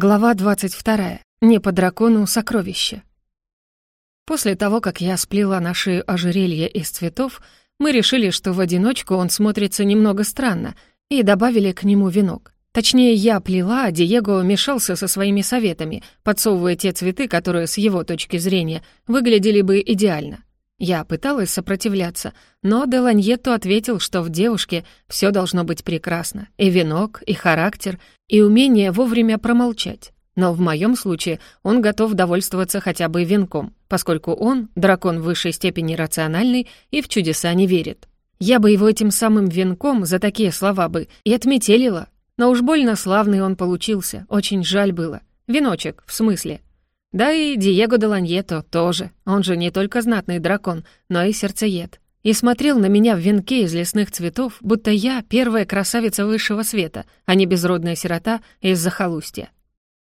Глава 22. Не по дракону сокровище. После того, как я сплела на шею ожерелье из цветов, мы решили, что в одиночку он смотрится немного странно, и добавили к нему венок. Точнее, я плела, а Диего мешался со своими советами, подсовывая те цветы, которые, с его точки зрения, выглядели бы идеально. Я пыталась сопротивляться, но Деланьетто ответил, что в девушке все должно быть прекрасно. И венок, и характер, и умение вовремя промолчать. Но в моем случае он готов довольствоваться хотя бы венком, поскольку он, дракон высшей степени рациональный и в чудеса не верит. Я бы его этим самым венком за такие слова бы и отметелила. Но уж больно славный он получился, очень жаль было. Веночек, в смысле. Да и Диего де Ланьето тоже. Он же не только знатный дракон, но и сердцеед. И смотрел на меня в венке из лесных цветов, будто я первая красавица высшего света, а не безродная сирота из захолустья.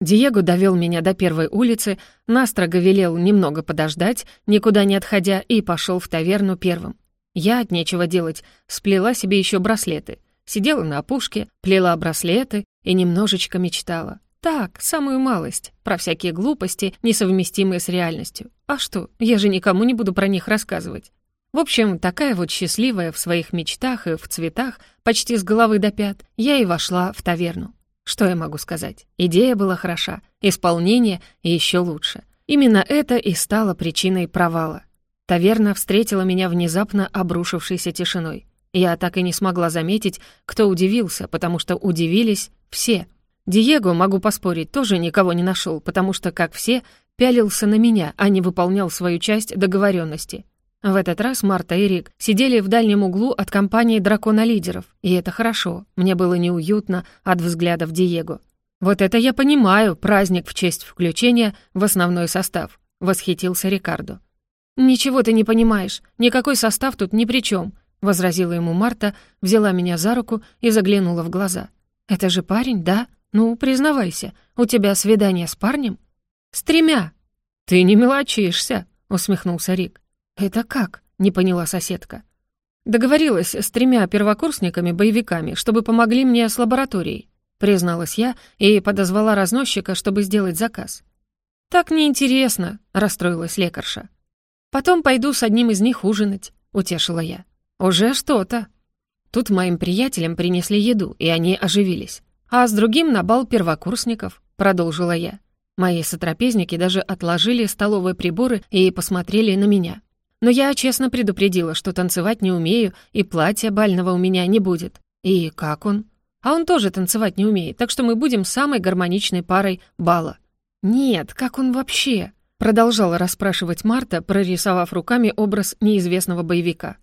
Диего довел меня до первой улицы, настрого велел немного подождать, никуда не отходя, и пошел в таверну первым. Я от нечего делать, сплела себе еще браслеты. Сидела на опушке, плела браслеты и немножечко мечтала. Так, самую малость, про всякие глупости, несовместимые с реальностью. А что, я же никому не буду про них рассказывать. В общем, такая вот счастливая в своих мечтах и в цветах, почти с головы до пят, я и вошла в таверну. Что я могу сказать? Идея была хороша, исполнение еще лучше. Именно это и стало причиной провала. Таверна встретила меня внезапно обрушившейся тишиной. Я так и не смогла заметить, кто удивился, потому что удивились все — Диего, могу поспорить, тоже никого не нашел, потому что, как все, пялился на меня, а не выполнял свою часть договоренности. В этот раз Марта и Рик сидели в дальнем углу от компании дракона-лидеров, и это хорошо, мне было неуютно от взглядов Диего. «Вот это я понимаю, праздник в честь включения в основной состав», — восхитился Рикардо. «Ничего ты не понимаешь, никакой состав тут ни при чем», — возразила ему Марта, взяла меня за руку и заглянула в глаза. «Это же парень, да?» «Ну, признавайся, у тебя свидание с парнем?» «С тремя». «Ты не мелочишься», — усмехнулся Рик. «Это как?» — не поняла соседка. «Договорилась с тремя первокурсниками-боевиками, чтобы помогли мне с лабораторией», — призналась я и подозвала разносчика, чтобы сделать заказ. «Так неинтересно», — расстроилась лекарша. «Потом пойду с одним из них ужинать», — утешила я. «Уже что-то». Тут моим приятелям принесли еду, и они оживились. «А с другим на бал первокурсников», — продолжила я. Мои сотрапезники даже отложили столовые приборы и посмотрели на меня. Но я честно предупредила, что танцевать не умею, и платья бального у меня не будет. И как он? А он тоже танцевать не умеет, так что мы будем самой гармоничной парой бала. Нет, как он вообще? Продолжала расспрашивать Марта, прорисовав руками образ неизвестного боевика.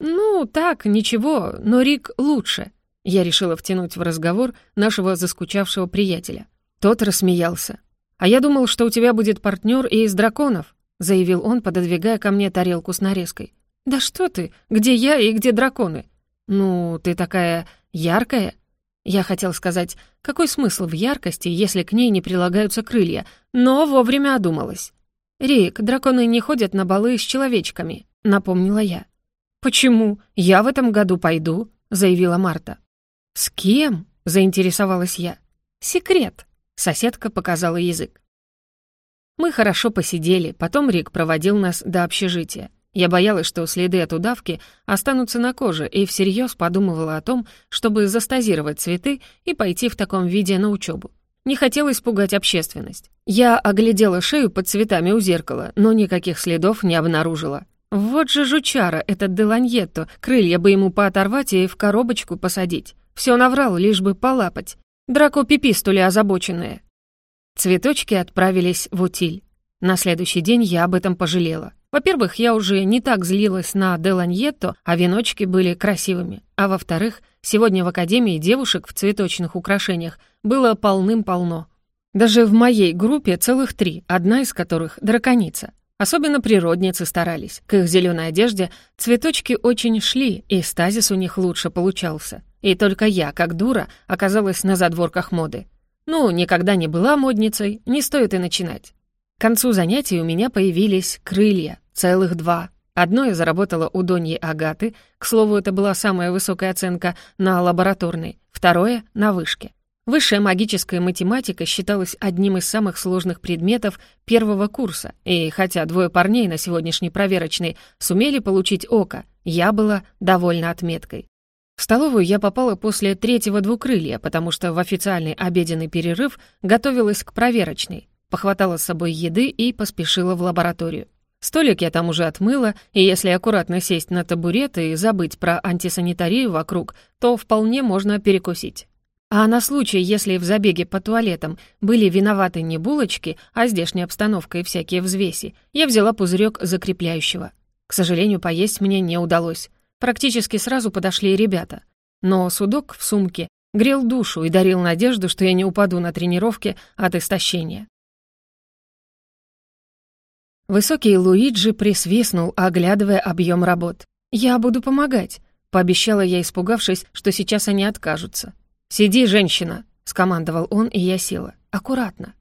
«Ну, так, ничего, но Рик лучше», я решила втянуть в разговор нашего заскучавшего приятеля. Тот рассмеялся. «А я думал, что у тебя будет партнер и из драконов», заявил он, пододвигая ко мне тарелку с нарезкой. «Да что ты? Где я и где драконы?» «Ну, ты такая яркая». Я хотел сказать, какой смысл в яркости, если к ней не прилагаются крылья, но вовремя одумалась. «Рик, драконы не ходят на балы с человечками», — напомнила я. «Почему? Я в этом году пойду», — заявила Марта. «С кем?» — заинтересовалась я. «Секрет», — соседка показала язык. Мы хорошо посидели, потом Рик проводил нас до общежития. Я боялась, что следы от удавки останутся на коже, и всерьез подумывала о том, чтобы застазировать цветы и пойти в таком виде на учебу. Не хотелось пугать общественность. Я оглядела шею под цветами у зеркала, но никаких следов не обнаружила. Вот же жучара этот Деланьетто, крылья бы ему пооторвать и в коробочку посадить. Все наврал, лишь бы полапать. Драко пипистули озабоченные. Цветочки отправились в утиль. На следующий день я об этом пожалела. Во-первых, я уже не так злилась на Деланьетто, а веночки были красивыми. А во-вторых, сегодня в академии девушек в цветочных украшениях было полным-полно. Даже в моей группе целых три, одна из которых — драконица. Особенно природницы старались. К их зеленой одежде цветочки очень шли, и стазис у них лучше получался. И только я, как дура, оказалась на задворках моды. Ну, никогда не была модницей, не стоит и начинать. К концу занятий у меня появились крылья, целых два. Одно я заработала у Доньи Агаты, к слову, это была самая высокая оценка на лабораторной, второе — на вышке. Высшая магическая математика считалась одним из самых сложных предметов первого курса, и хотя двое парней на сегодняшней проверочной сумели получить око, я была довольна отметкой. В столовую я попала после третьего двукрылья, потому что в официальный обеденный перерыв готовилась к проверочной, похватала с собой еды и поспешила в лабораторию. Столик я там уже отмыла, и если аккуратно сесть на табурет и забыть про антисанитарию вокруг, то вполне можно перекусить. А на случай, если в забеге по туалетам были виноваты не булочки, а здешняя обстановка и всякие взвеси, я взяла пузырек закрепляющего. К сожалению, поесть мне не удалось. Практически сразу подошли ребята. Но судок в сумке грел душу и дарил надежду, что я не упаду на тренировке от истощения. Высокий Луиджи присвистнул, оглядывая объем работ. «Я буду помогать», — пообещала я, испугавшись, что сейчас они откажутся. «Сиди, женщина!» — скомандовал он, и я села. «Аккуратно».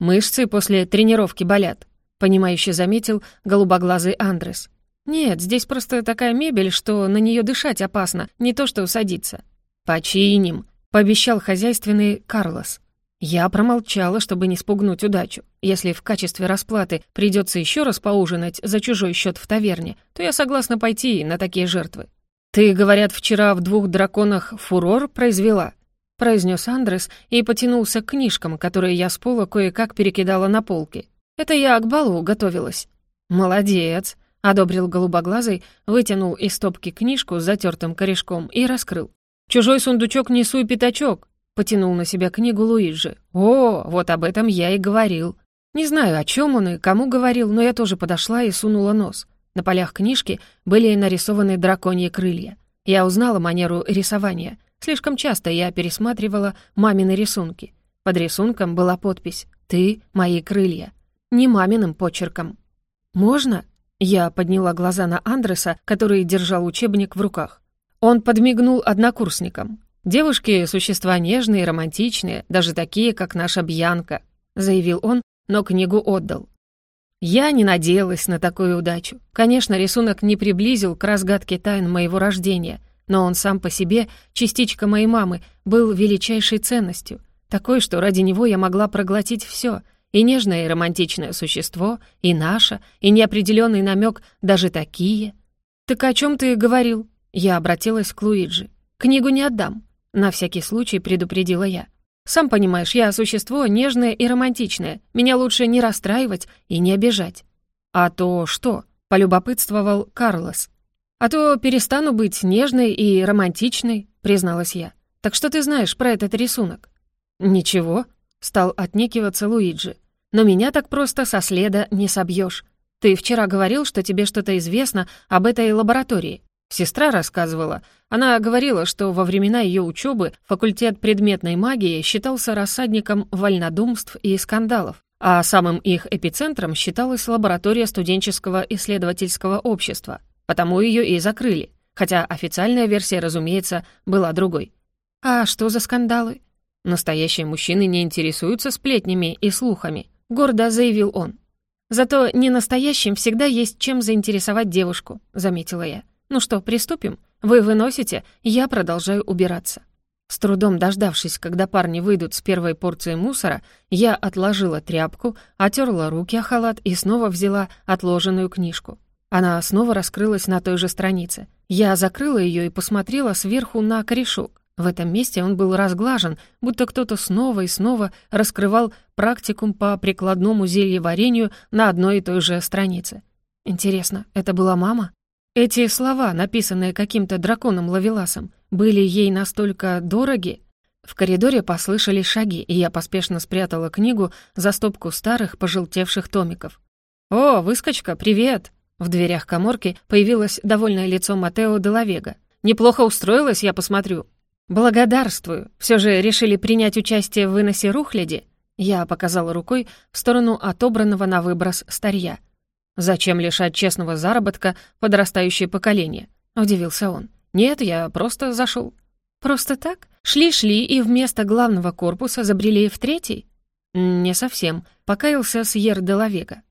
«Мышцы после тренировки болят», — понимающе заметил голубоглазый Андрес. «Нет, здесь просто такая мебель, что на нее дышать опасно, не то что садиться». «Починим», — пообещал хозяйственный Карлос. Я промолчала, чтобы не спугнуть удачу. Если в качестве расплаты придется еще раз поужинать за чужой счет в таверне, то я согласна пойти на такие жертвы. «Ты, говорят, вчера в двух драконах фурор произвела?» произнес Андрес и потянулся к книжкам, которые я с пола кое-как перекидала на полки. «Это я к балу готовилась». «Молодец», — одобрил голубоглазый, вытянул из стопки книжку с затертым корешком и раскрыл. «Чужой сундучок несу и пятачок», — потянул на себя книгу Луиджи. «О, вот об этом я и говорил». Не знаю, о чем он и кому говорил, но я тоже подошла и сунула нос. На полях книжки были нарисованы драконьи крылья. Я узнала манеру рисования — Слишком часто я пересматривала мамины рисунки. Под рисунком была подпись «Ты — мои крылья». Не маминым почерком. «Можно?» Я подняла глаза на Андреса, который держал учебник в руках. Он подмигнул однокурсникам. «Девушки — существа нежные, романтичные, даже такие, как наша Бьянка», — заявил он, но книгу отдал. Я не надеялась на такую удачу. Конечно, рисунок не приблизил к разгадке тайн моего рождения — но он сам по себе, частичка моей мамы, был величайшей ценностью, такой, что ради него я могла проглотить все, и нежное и романтичное существо, и наше, и неопределенный намек даже такие. «Так о чем ты говорил?» Я обратилась к Луиджи. «Книгу не отдам», — на всякий случай предупредила я. «Сам понимаешь, я существо нежное и романтичное. Меня лучше не расстраивать и не обижать». «А то что?» — полюбопытствовал Карлос. «А то перестану быть нежной и романтичной», — призналась я. «Так что ты знаешь про этот рисунок?» «Ничего», — стал отнекиваться Луиджи. «Но меня так просто со следа не собьешь. Ты вчера говорил, что тебе что-то известно об этой лаборатории. Сестра рассказывала. Она говорила, что во времена ее учебы факультет предметной магии считался рассадником вольнодумств и скандалов, а самым их эпицентром считалась лаборатория студенческого исследовательского общества потому ее и закрыли, хотя официальная версия, разумеется, была другой. А что за скандалы? Настоящие мужчины не интересуются сплетнями и слухами, гордо заявил он. Зато ненастоящим всегда есть чем заинтересовать девушку, заметила я. Ну что, приступим? Вы выносите, я продолжаю убираться. С трудом дождавшись, когда парни выйдут с первой порцией мусора, я отложила тряпку, отерла руки о халат и снова взяла отложенную книжку. Она снова раскрылась на той же странице. Я закрыла ее и посмотрела сверху на корешок. В этом месте он был разглажен, будто кто-то снова и снова раскрывал практикум по прикладному зельеварению на одной и той же странице. Интересно, это была мама? Эти слова, написанные каким-то драконом-лавеласом, были ей настолько дороги? В коридоре послышались шаги, и я поспешно спрятала книгу за стопку старых пожелтевших томиков. «О, выскочка, привет!» В дверях коморки появилось довольное лицо Матео де Лавега. «Неплохо устроилась, я посмотрю». «Благодарствую. Все же решили принять участие в выносе рухляди?» Я показала рукой в сторону отобранного на выброс старья. «Зачем лишать честного заработка подрастающее поколение?» — удивился он. «Нет, я просто зашел. «Просто так? Шли-шли и вместо главного корпуса забрели в третий?» «Не совсем», — покаялся Сьер де Лавега.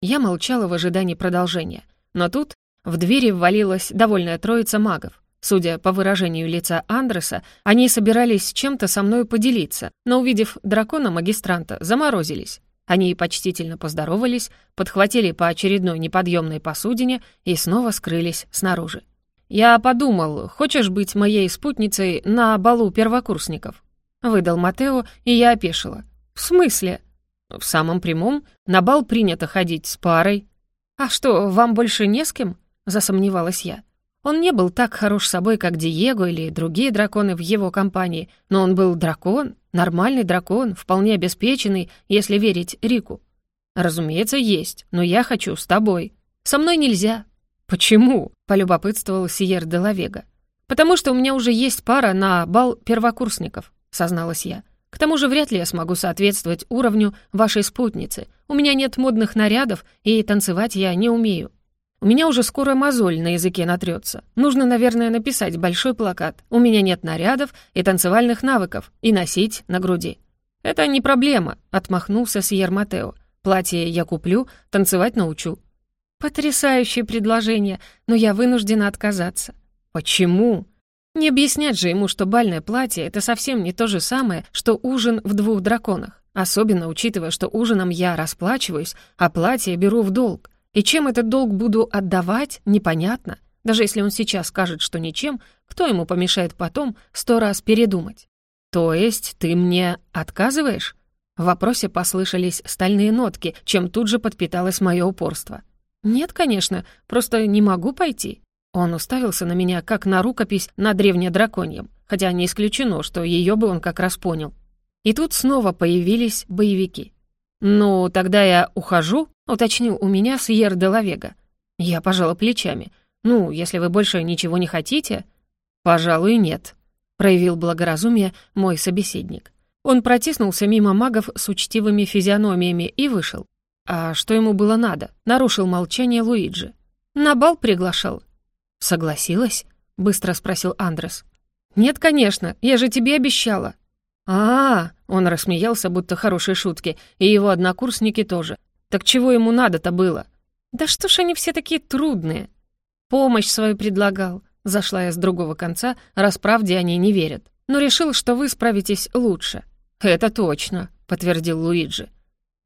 Я молчала в ожидании продолжения. Но тут в двери ввалилась довольная троица магов. Судя по выражению лица Андреса, они собирались чем-то со мной поделиться, но, увидев дракона-магистранта, заморозились. Они почтительно поздоровались, подхватили по очередной неподъемной посудине и снова скрылись снаружи. «Я подумал, хочешь быть моей спутницей на балу первокурсников?» Выдал Матео, и я опешила. «В смысле?» «В самом прямом. На бал принято ходить с парой». «А что, вам больше не с кем?» — засомневалась я. Он не был так хорош собой, как Диего или другие драконы в его компании, но он был дракон, нормальный дракон, вполне обеспеченный, если верить Рику. «Разумеется, есть, но я хочу с тобой. Со мной нельзя». «Почему?» — полюбопытствовал Сиер де Лавега. «Потому что у меня уже есть пара на бал первокурсников», — созналась я. «К тому же вряд ли я смогу соответствовать уровню вашей спутницы. У меня нет модных нарядов, и танцевать я не умею». У меня уже скоро мозоль на языке натрется. Нужно, наверное, написать большой плакат. У меня нет нарядов и танцевальных навыков, и носить на груди. Это не проблема, отмахнулся Сьер Матео. Платье я куплю, танцевать научу. Потрясающее предложение, но я вынуждена отказаться. Почему? Не объяснять же ему, что бальное платье — это совсем не то же самое, что ужин в двух драконах. Особенно учитывая, что ужином я расплачиваюсь, а платье беру в долг. И чем этот долг буду отдавать, непонятно. Даже если он сейчас скажет, что ничем, кто ему помешает потом сто раз передумать? То есть ты мне отказываешь? В вопросе послышались стальные нотки, чем тут же подпиталось мое упорство. «Нет, конечно, просто не могу пойти». Он уставился на меня, как на рукопись на древнедраконьем, хотя не исключено, что ее бы он как раз понял. И тут снова появились боевики. «Ну, тогда я ухожу?» уточнил у меня Сьер де Лавега. Я пожала плечами. «Ну, если вы больше ничего не хотите...» «Пожалуй, нет», — проявил благоразумие мой собеседник. Он протиснулся мимо магов с учтивыми физиономиями и вышел. А что ему было надо? Нарушил молчание Луиджи. «На бал приглашал». «Согласилась?» — быстро спросил Андрес. «Нет, конечно, я же тебе обещала». А, он рассмеялся, будто хорошей шутки, и его однокурсники тоже. Так чего ему надо-то было? Да что ж они все такие трудные? Помощь свою предлагал. Зашла я с другого конца, раз правде они не верят. Но решил, что вы справитесь лучше. Это точно, подтвердил Луиджи.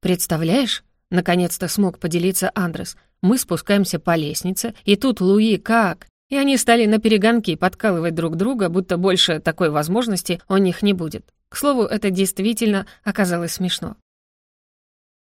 Представляешь? Наконец-то смог поделиться Андрес. Мы спускаемся по лестнице, и тут Луи как? И они стали на перегонки подкалывать друг друга, будто больше такой возможности у них не будет. К слову, это действительно оказалось смешно.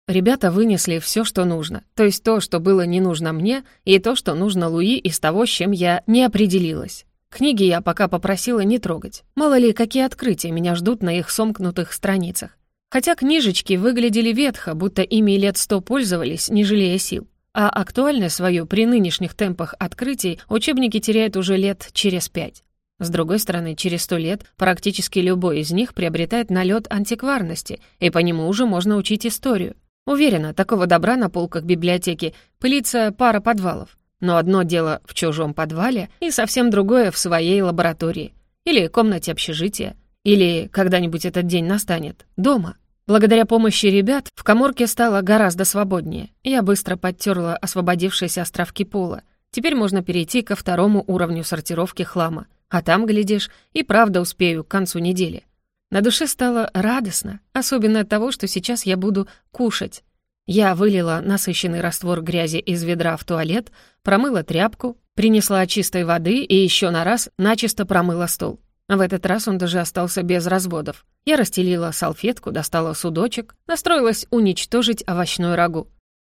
Ребята вынесли все, что нужно, то есть то, что было не нужно мне, и то, что нужно Луи из того, с чем я не определилась. Книги я пока попросила не трогать. Мало ли, какие открытия меня ждут на их сомкнутых страницах. Хотя книжечки выглядели ветхо, будто ими лет сто пользовались, не жалея сил. А актуальность свою при нынешних темпах открытий учебники теряют уже лет через пять. С другой стороны, через сто лет практически любой из них приобретает налет антикварности, и по нему уже можно учить историю. Уверена, такого добра на полках библиотеки пылится пара подвалов. Но одно дело в чужом подвале и совсем другое в своей лаборатории. Или комнате общежития. Или, когда-нибудь этот день настанет, дома. Благодаря помощи ребят в коморке стало гораздо свободнее. Я быстро подтерла освободившиеся островки пола. Теперь можно перейти ко второму уровню сортировки хлама. А там, глядишь, и правда успею к концу недели. На душе стало радостно, особенно от того, что сейчас я буду кушать. Я вылила насыщенный раствор грязи из ведра в туалет, промыла тряпку, принесла чистой воды и еще на раз начисто промыла стол. В этот раз он даже остался без разводов. Я расстелила салфетку, достала судочек, настроилась уничтожить овощную рагу.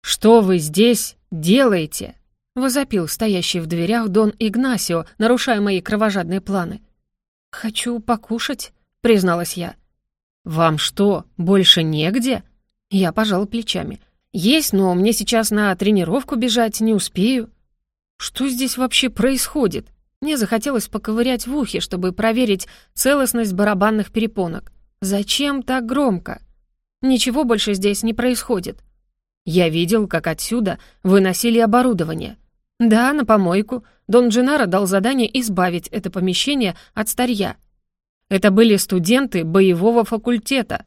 «Что вы здесь делаете?» — возопил стоящий в дверях Дон Игнасио, нарушая мои кровожадные планы. «Хочу покушать», призналась я. «Вам что, больше негде?» Я пожала плечами. «Есть, но мне сейчас на тренировку бежать не успею». «Что здесь вообще происходит?» Мне захотелось поковырять в ухе, чтобы проверить целостность барабанных перепонок. «Зачем так громко?» «Ничего больше здесь не происходит». «Я видел, как отсюда выносили оборудование». «Да, на помойку. Дон Дженаро дал задание избавить это помещение от старья. Это были студенты боевого факультета.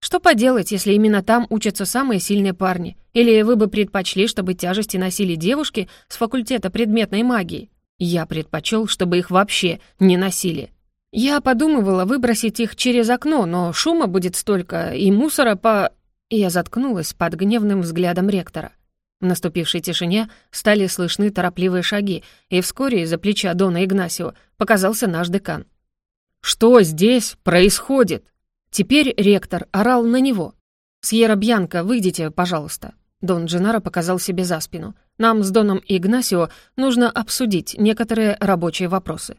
Что поделать, если именно там учатся самые сильные парни? Или вы бы предпочли, чтобы тяжести носили девушки с факультета предметной магии? Я предпочел, чтобы их вообще не носили. Я подумывала выбросить их через окно, но шума будет столько, и мусора по... Я заткнулась под гневным взглядом ректора. Наступившей тишине стали слышны торопливые шаги, и вскоре из-за плеча Дона Игнасио показался наш декан. «Что здесь происходит?» Теперь ректор орал на него. «Сьерра Бьянка, выйдите, пожалуйста». Дон Дженаро показал себе за спину. «Нам с Доном Игнасио нужно обсудить некоторые рабочие вопросы».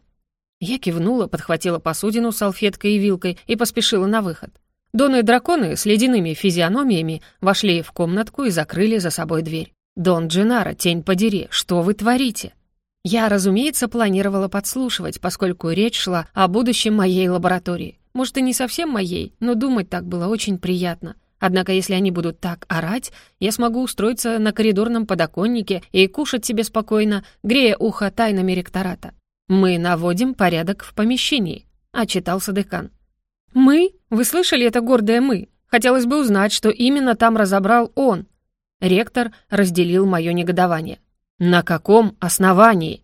Я кивнула, подхватила посудину салфеткой и вилкой и поспешила на выход. Доны и драконы с ледяными физиономиями вошли в комнатку и закрыли за собой дверь. «Дон Дженаро, тень подери, что вы творите?» Я, разумеется, планировала подслушивать, поскольку речь шла о будущем моей лаборатории. Может, и не совсем моей, но думать так было очень приятно. Однако, если они будут так орать, я смогу устроиться на коридорном подоконнике и кушать себе спокойно, грея ухо тайнами ректората. «Мы наводим порядок в помещении», — отчитался декан. «Мы? Вы слышали это гордое «мы»? Хотелось бы узнать, что именно там разобрал он». Ректор разделил мое негодование. «На каком основании?»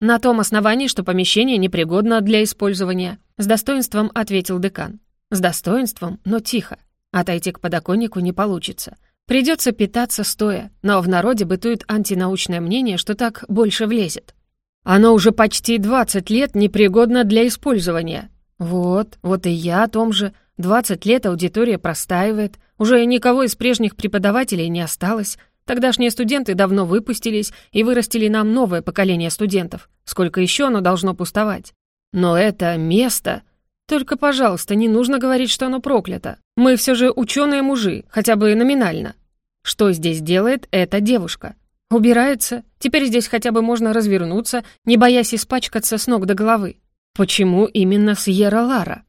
«На том основании, что помещение непригодно для использования», — с достоинством ответил декан. «С достоинством, но тихо. Отойти к подоконнику не получится. Придется питаться стоя, но в народе бытует антинаучное мнение, что так больше влезет. Оно уже почти 20 лет непригодно для использования. Вот, вот и я о том же. 20 лет аудитория простаивает, уже никого из прежних преподавателей не осталось. Тогдашние студенты давно выпустились и вырастили нам новое поколение студентов. Сколько еще оно должно пустовать? Но это место... Только, пожалуйста, не нужно говорить, что оно проклято. Мы все же ученые мужи, хотя бы номинально. Что здесь делает эта девушка? Убирается. Теперь здесь хотя бы можно развернуться, не боясь испачкаться с ног до головы. Почему именно Сьерра Лара?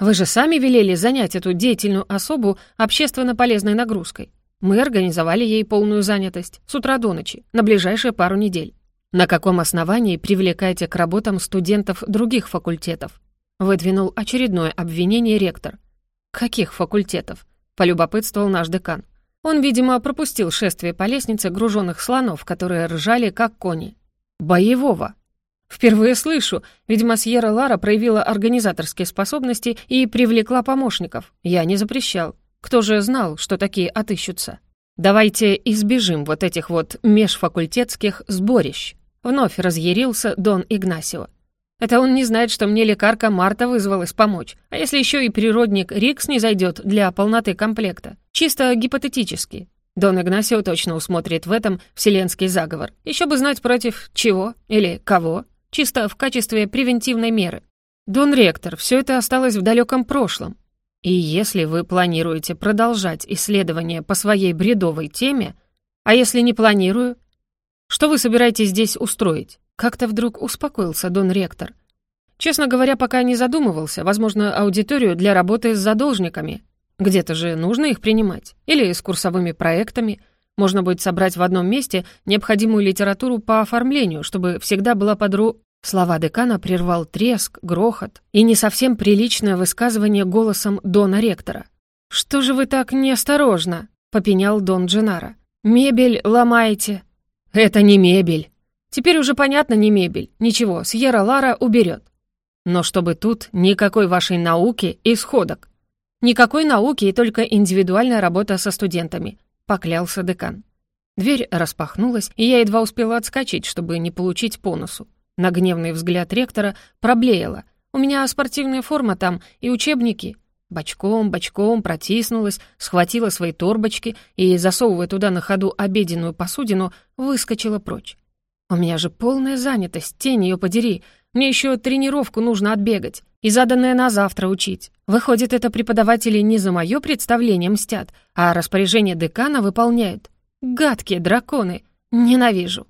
Вы же сами велели занять эту деятельную особу общественно полезной нагрузкой. Мы организовали ей полную занятость с утра до ночи, на ближайшие пару недель. На каком основании привлекаете к работам студентов других факультетов? Выдвинул очередное обвинение ректор. Каких факультетов? Полюбопытствовал наш декан. Он, видимо, пропустил шествие по лестнице груженных слонов, которые ржали, как кони. «Боевого!» «Впервые слышу. Видимо, Сьерра Лара проявила организаторские способности и привлекла помощников. Я не запрещал. Кто же знал, что такие отыщутся? Давайте избежим вот этих вот межфакультетских сборищ». Вновь разъярился Дон Игнасио. Это он не знает, что мне лекарка Марта вызвалась помочь. А если еще и природник Рикс не зайдет для полноты комплекта? Чисто гипотетически. Дон Игнасио точно усмотрит в этом вселенский заговор. Еще бы знать против чего или кого. Чисто в качестве превентивной меры. Дон Ректор, все это осталось в далеком прошлом. И если вы планируете продолжать исследования по своей бредовой теме, а если не планирую, что вы собираетесь здесь устроить? Как-то вдруг успокоился Дон Ректор. Честно говоря, пока не задумывался, возможно, аудиторию для работы с задолжниками. Где-то же нужно их принимать. Или с курсовыми проектами. Можно будет собрать в одном месте необходимую литературу по оформлению, чтобы всегда была под ру... Слова декана прервал треск, грохот и не совсем приличное высказывание голосом Дона Ректора. «Что же вы так неосторожно?» — попенял Дон Дженаро. «Мебель ломаете». «Это не мебель», Теперь уже понятно не мебель. Ничего, Сьерра Лара уберет. Но чтобы тут никакой вашей науки и сходок. Никакой науки и только индивидуальная работа со студентами, поклялся декан. Дверь распахнулась, и я едва успела отскочить, чтобы не получить по носу. На гневный взгляд ректора проблеяла. «У меня спортивная форма там и учебники». Бочком, бочком протиснулась, схватила свои торбочки и, засовывая туда на ходу обеденную посудину, выскочила прочь. У меня же полная занятость, тень ее подери. Мне еще тренировку нужно отбегать и заданное на завтра учить. Выходит, это преподаватели не за мое представление мстят, а распоряжение декана выполняют. Гадкие драконы. Ненавижу.